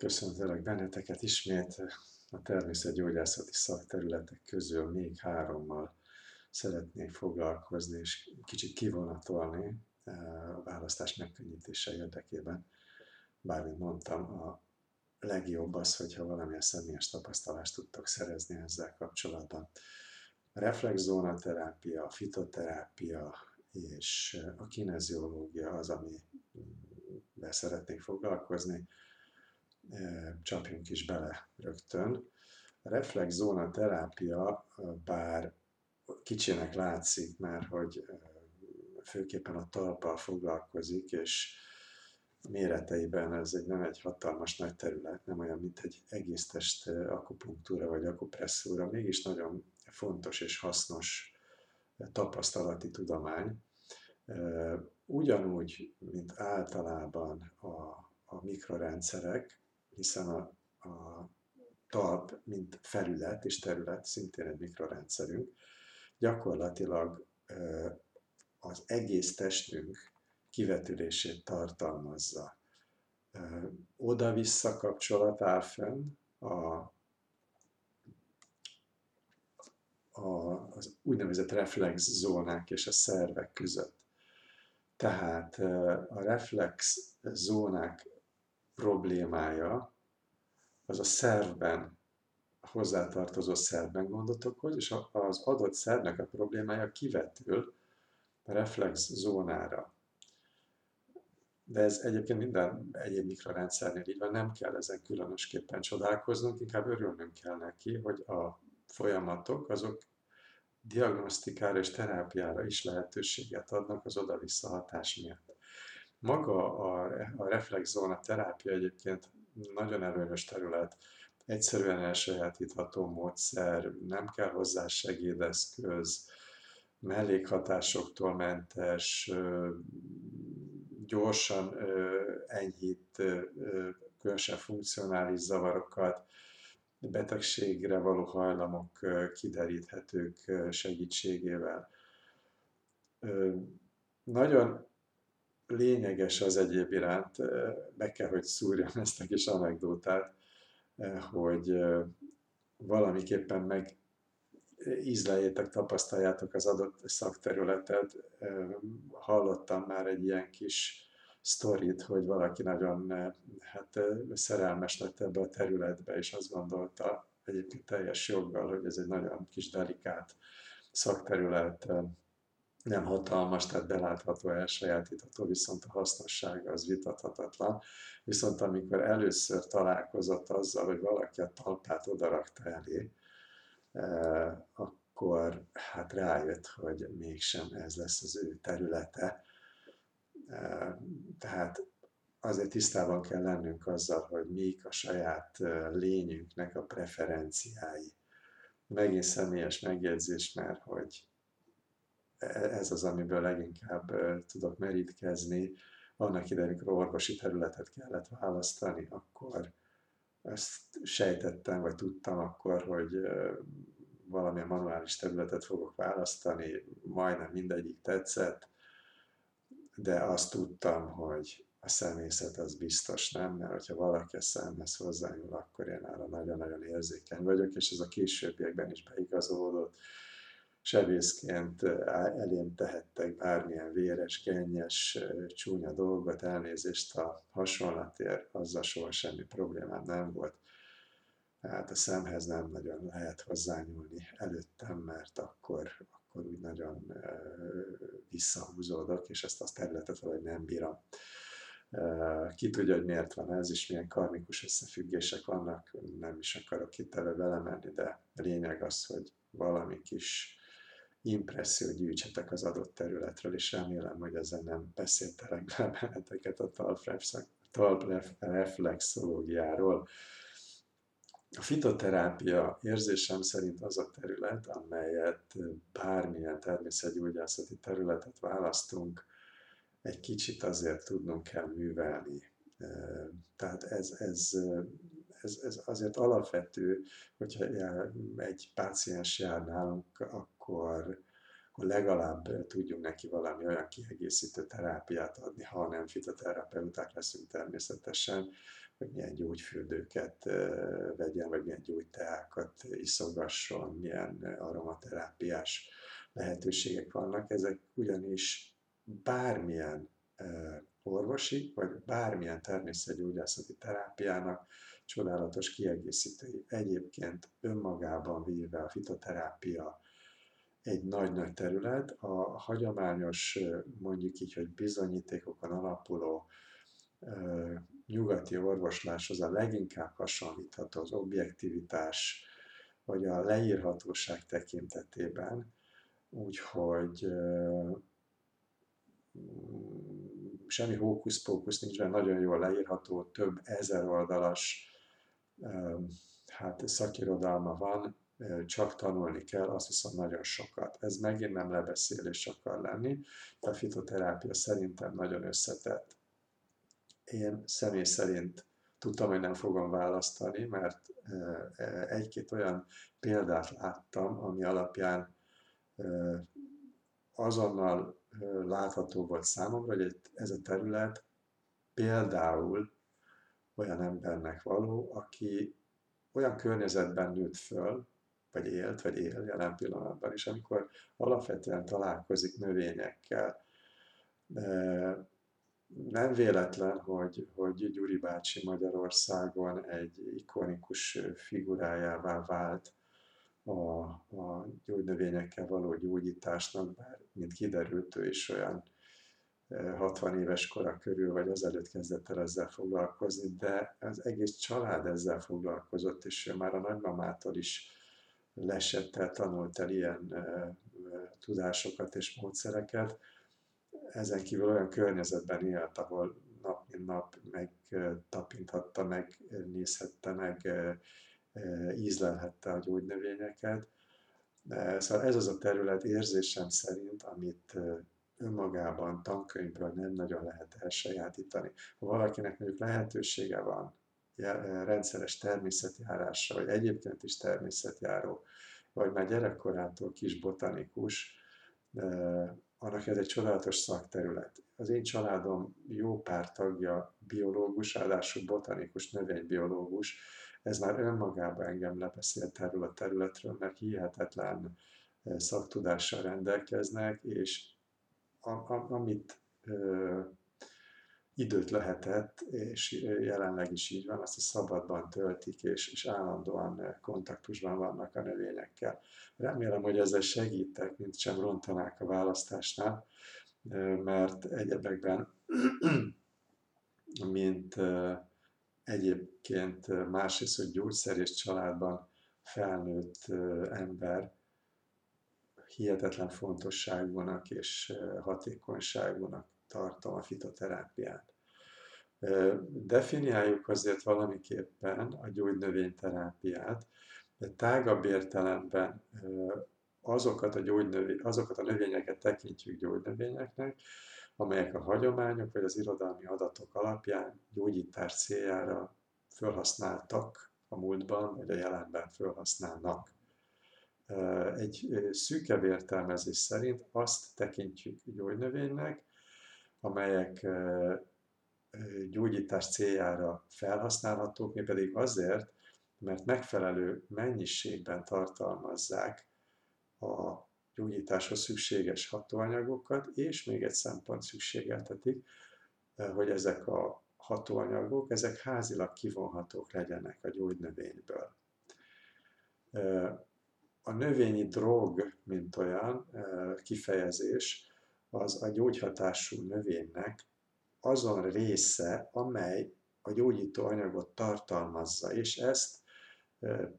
Köszöntelek benneteket ismét a természetgyógyászati szakterületek közül még hárommal szeretnék foglalkozni, és kicsit kivonatolni eh, a választás megkönnyítése érdekében. Bármint mondtam, a legjobb az, hogyha valamilyen személyes tapasztalást tudtok szerezni ezzel kapcsolatban. A reflexzóna a fitoterápia és a kineziológia az, ami szeretnék foglalkozni csapjunk is bele rögtön. A reflexzóna terápia, bár kicsinek látszik már, hogy főképpen a talpal foglalkozik, és méreteiben ez egy, nem egy hatalmas nagy terület, nem olyan, mint egy egész test akupunktúra vagy akupresszúra, mégis nagyon fontos és hasznos tapasztalati tudomány. Ugyanúgy, mint általában a, a mikrorendszerek, hiszen a, a talp, mint felület és terület, szintén egy mikrorendszerünk, gyakorlatilag az egész testünk kivetülését tartalmazza. Oda-vissza kapcsolat áll fenn a, a, az úgynevezett reflex zónák és a szervek között. Tehát a reflex zónák problémája az a szervben, a hozzátartozó szervben gondot okoz, és az adott szervnek a problémája kivetül a reflex zónára. De ez egyébként minden egyéb mikrorendszernél így van, nem kell ezen különösképpen csodálkoznunk, inkább örülnünk kell neki, hogy a folyamatok azok diagnosztikára és terápiára is lehetőséget adnak az oda-vissza hatás miatt. Maga a, a reflexzóna terápia egyébként nagyon előnyös terület, egyszerűen elsajátítható módszer, nem kell hozzá segédeszköz, mellékhatásoktól mentes, gyorsan enyhít különösen funkcionális zavarokat, betegségre való hajlamok kideríthetők segítségével. Nagyon lényeges az egyéb iránt, meg kell, hogy szúrjam ezt a kis anekdótát, hogy valamiképpen meg ízleljétek, tapasztaljátok az adott szakterületet. Hallottam már egy ilyen kis sztorit, hogy valaki nagyon hát, szerelmes lett ebbe a területbe, és azt gondolta egyébként teljes joggal, hogy ez egy nagyon kis delikát szakterület, nem hatalmas, tehát belátható, elsajátítható, viszont a hasznossága az vitathatatlan. Viszont amikor először találkozott azzal, hogy valaki a talpát odarakta elé, eh, akkor hát rájött, hogy mégsem ez lesz az ő területe. Eh, tehát azért tisztában kell lennünk azzal, hogy mik a saját eh, lényünknek a preferenciái. Megint személyes megjegyzés, mert hogy ez az, amiből leginkább tudok merítkezni. Annak idején, amikor orvosi területet kellett választani, akkor ezt sejtettem, vagy tudtam akkor, hogy valamilyen manuális területet fogok választani, majdnem mindegyik tetszett, de azt tudtam, hogy a személyzet az biztos nem, mert hogyha valaki a szemhez hozzányúl, akkor én arra nagyon-nagyon érzékeny vagyok, és ez a későbbiekben is beigazolódott sebészként elém tehettek bármilyen véres, gennyes, csúnya dolgot, elnézést a hasonlatért, azzal soha semmi problémám nem volt. Hát a szemhez nem nagyon lehet hozzányúlni előttem, mert akkor, akkor úgy nagyon visszahúzódok, és ezt a területet valahogy nem bírom. Ki tudja, hogy miért van ez, és milyen karmikus összefüggések vannak, nem is akarok itt ebbe belemenni, de a lényeg az, hogy valami kis impressziót gyűjtsetek az adott területről, és remélem, hogy ezen nem beszéltelek be benneteket a talpreflexológiáról. A fitoterápia érzésem szerint az a terület, amelyet bármilyen természetgyógyászati területet választunk, egy kicsit azért tudnunk kell művelni. Tehát ez, ez, ez, ez azért alapvető, hogyha egy páciens jár nálunk, akkor, akkor legalább tudjunk neki valami olyan kiegészítő terápiát adni, ha nem fitoterapeuták leszünk természetesen, hogy milyen gyógyfürdőket vegyen, vagy milyen gyógyteákat iszogasson, milyen aromaterápiás lehetőségek vannak. Ezek ugyanis bármilyen orvosi, vagy bármilyen természetgyógyászati terápiának csodálatos kiegészítői. Egyébként önmagában véve a fitoterápia egy nagy-nagy terület, a hagyományos, mondjuk így, hogy bizonyítékokon alapuló nyugati orvosláshoz a leginkább hasonlítható az objektivitás, vagy a leírhatóság tekintetében, úgyhogy semmi hókusz-pókusz nincs benne, nagyon jól leírható, több ezer oldalas hát szakirodalma van, csak tanulni kell, azt hiszem nagyon sokat. Ez megint nem lebeszélés akar lenni, de a fitoterápia szerintem nagyon összetett. Én személy szerint tudtam, hogy nem fogom választani, mert egy-két olyan példát láttam, ami alapján azonnal látható volt számomra, hogy ez a terület például olyan embernek való, aki olyan környezetben nőtt föl, vagy élt, vagy él jelen pillanatban is, amikor alapvetően találkozik növényekkel. Nem véletlen, hogy, hogy Gyuri bácsi Magyarországon egy ikonikus figurájává vált a, a gyógynövényekkel való gyógyításnak, bár mint kiderült, ő is olyan 60 éves kora körül, vagy azelőtt kezdett el ezzel foglalkozni, de az egész család ezzel foglalkozott, és ő már a nagymamától is lesett el, tanult el ilyen tudásokat és módszereket. Ezen kívül olyan környezetben élt, ahol nap mint nap megtapinthatta, megnézhette, meg ízlelhette a gyógynövényeket. Szóval ez az a terület érzésem szerint, amit önmagában tankönyvből nem nagyon lehet elsajátítani. Ha valakinek mondjuk lehetősége van rendszeres természetjárásra, vagy egyébként is természetjáró, vagy már gyerekkorától kis botanikus, annak ez egy csodálatos szakterület. Az én családom jó pár tagja biológus, ráadásul botanikus, növénybiológus, ez már önmagában engem lebeszélt erről a területről, mert hihetetlen szaktudással rendelkeznek, és a, a, amit ö, időt lehetett, és jelenleg is így van, azt a szabadban töltik, és, és állandóan kontaktusban vannak a növényekkel. Remélem, hogy ezzel segítek, mint sem rontanák a választásnál, mert egyebekben, mint egyébként másrészt, hogy gyógyszer és családban felnőtt ember, hihetetlen fontosságúnak és hatékonyságúnak tartom a fitoterápiát. Definiáljuk azért valamiképpen a gyógynövényterápiát, de tágabb értelemben azokat a, gyógynövény, azokat a növényeket tekintjük gyógynövényeknek, amelyek a hagyományok vagy az irodalmi adatok alapján gyógyítás céljára felhasználtak a múltban, vagy a jelenben felhasználnak. Egy szűkebb értelmezés szerint azt tekintjük gyógynövénynek, amelyek gyógyítás céljára felhasználhatók, mi pedig azért, mert megfelelő mennyiségben tartalmazzák a gyógyításhoz szükséges hatóanyagokat, és még egy szempont szükségeltetik, hogy ezek a hatóanyagok, ezek házilag kivonhatók legyenek a gyógynövényből. A növényi drog, mint olyan kifejezés, az a gyógyhatású növénynek azon része, amely a gyógyító anyagot tartalmazza, és ezt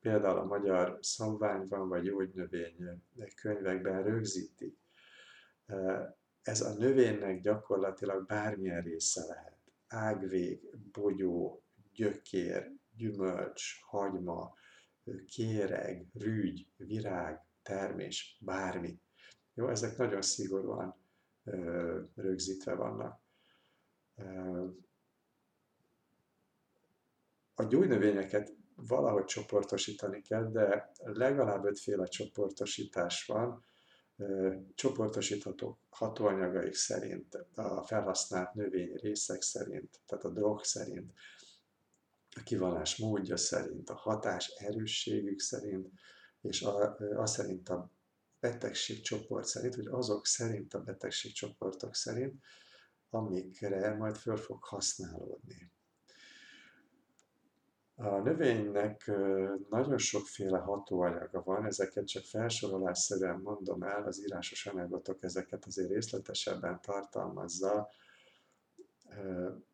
például a magyar szabványban vagy gyógynövény könyvekben rögzíti. Ez a növénynek gyakorlatilag bármilyen része lehet. Ágvég, bogyó, gyökér, gyümölcs, hagyma, kéreg, rügy, virág, termés, bármi. Jó, ezek nagyon szigorúan rögzítve vannak. A gyógynövényeket valahogy csoportosítani kell, de legalább ötféle csoportosítás van, csoportosítható hatóanyagaik szerint, a felhasznált növényi részek szerint, tehát a drog szerint, a kivonás módja szerint, a hatás erősségük szerint, és a, az szerint a betegségcsoport szerint, vagy azok szerint a betegségcsoportok szerint, amikre majd föl fog használódni. A növénynek nagyon sokféle hatóanyaga van, ezeket csak felsorolásszerűen mondom el, az írásos anyagotok ezeket azért részletesebben tartalmazza.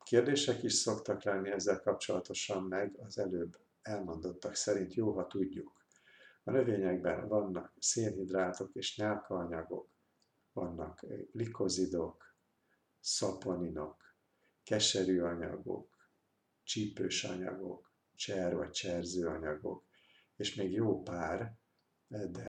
Kérdések is szoktak lenni ezzel kapcsolatosan, meg az előbb elmondottak szerint jó, ha tudjuk. A növényekben vannak szénhidrátok és nyálkaanyagok, vannak glikozidok, szaponinok, keserű anyagok, csípős anyagok, cser vagy cserző anyagok, és még jó pár, de